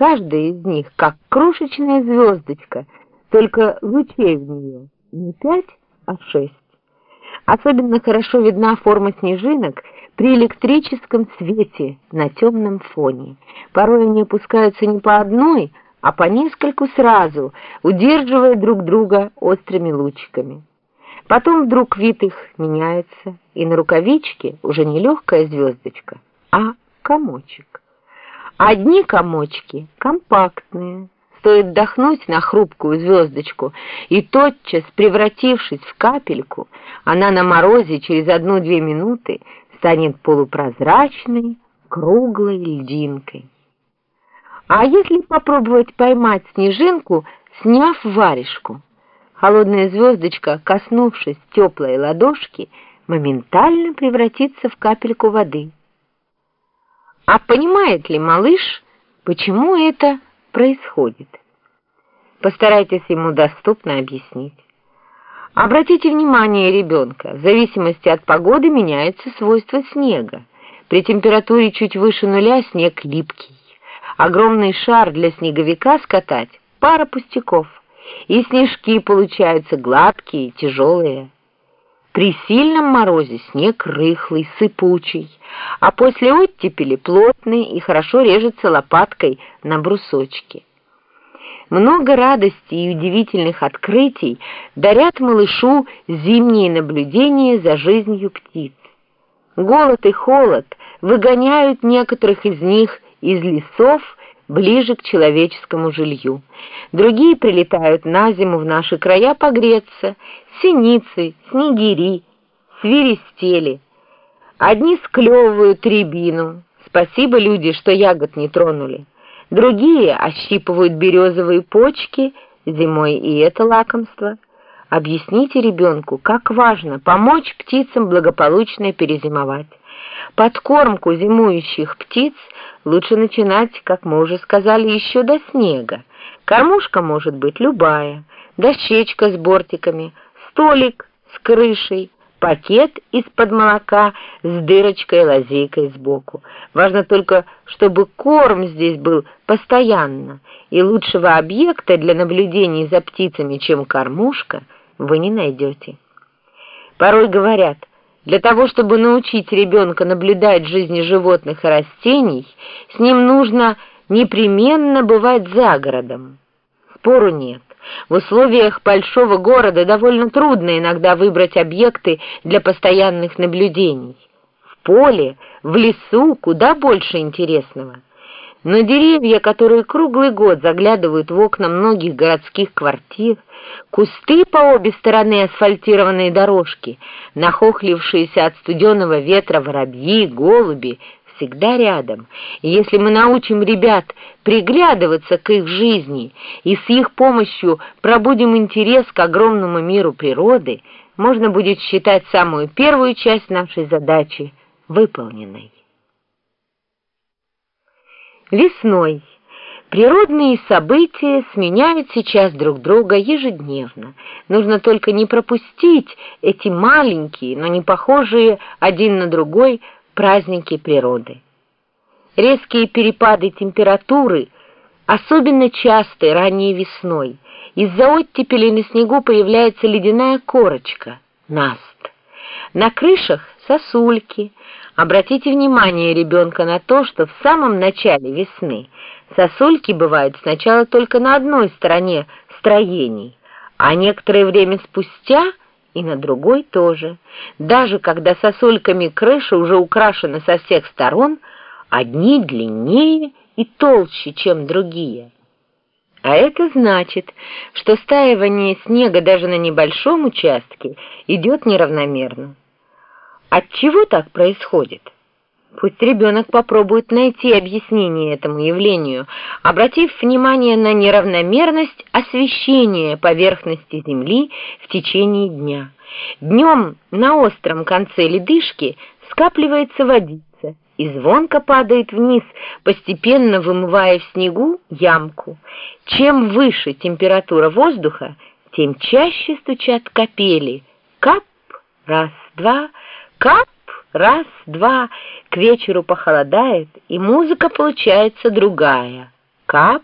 Каждая из них как крошечная звездочка, только лучей в нее не пять, а шесть. Особенно хорошо видна форма снежинок при электрическом свете на темном фоне. Порой они опускаются не по одной, а по нескольку сразу, удерживая друг друга острыми лучиками. Потом вдруг вид их меняется, и на рукавичке уже не легкая звездочка, а комочек. Одни комочки компактные, стоит вдохнуть на хрупкую звездочку, и тотчас, превратившись в капельку, она на морозе через одну-две минуты станет полупрозрачной, круглой льдинкой. А если попробовать поймать снежинку, сняв варежку? Холодная звездочка, коснувшись теплой ладошки, моментально превратится в капельку воды. А понимает ли малыш, почему это происходит? Постарайтесь ему доступно объяснить. Обратите внимание ребенка, в зависимости от погоды меняются свойства снега. При температуре чуть выше нуля снег липкий. Огромный шар для снеговика скатать – пара пустяков. И снежки получаются гладкие, тяжелые. При сильном морозе снег рыхлый, сыпучий, а после оттепели плотный и хорошо режется лопаткой на брусочке. Много радости и удивительных открытий дарят малышу зимние наблюдения за жизнью птиц. Голод и холод выгоняют некоторых из них из лесов ближе к человеческому жилью. Другие прилетают на зиму в наши края погреться, синицы, снегири, свиристели. Одни склевывают рябину, спасибо, люди, что ягод не тронули. Другие ощипывают березовые почки, зимой и это лакомство. Объясните ребенку, как важно помочь птицам благополучно перезимовать. Подкормку зимующих птиц лучше начинать, как мы уже сказали, еще до снега. Кормушка может быть любая, дощечка с бортиками, столик с крышей, пакет из-под молока с дырочкой-лазейкой сбоку. Важно только, чтобы корм здесь был постоянно, и лучшего объекта для наблюдений за птицами, чем кормушка, вы не найдете. Порой говорят, для того, чтобы научить ребенка наблюдать жизни животных и растений, с ним нужно непременно бывать за городом. Спору нет. В условиях большого города довольно трудно иногда выбрать объекты для постоянных наблюдений. В поле, в лесу куда больше интересного. Но деревья, которые круглый год заглядывают в окна многих городских квартир, кусты по обе стороны асфальтированной дорожки, нахохлившиеся от студеного ветра воробьи, голуби, всегда рядом. И если мы научим ребят приглядываться к их жизни и с их помощью пробудим интерес к огромному миру природы, можно будет считать самую первую часть нашей задачи выполненной. Весной. Природные события сменяют сейчас друг друга ежедневно. Нужно только не пропустить эти маленькие, но не похожие один на другой праздники природы. Резкие перепады температуры, особенно частые ранней весной, из-за оттепели на снегу появляется ледяная корочка, наст. На крышах сосульки, Обратите внимание ребенка на то, что в самом начале весны сосульки бывают сначала только на одной стороне строений, а некоторое время спустя и на другой тоже. Даже когда сосульками крыша уже украшена со всех сторон, одни длиннее и толще, чем другие. А это значит, что стаивание снега даже на небольшом участке идет неравномерно. От чего так происходит? Пусть ребенок попробует найти объяснение этому явлению, обратив внимание на неравномерность освещения поверхности Земли в течение дня. Днем на остром конце ледышки скапливается водица и звонко падает вниз, постепенно вымывая в снегу ямку. Чем выше температура воздуха, тем чаще стучат капели. Кап, раз, два, Кап, раз, два, к вечеру похолодает, и музыка получается другая. Кап,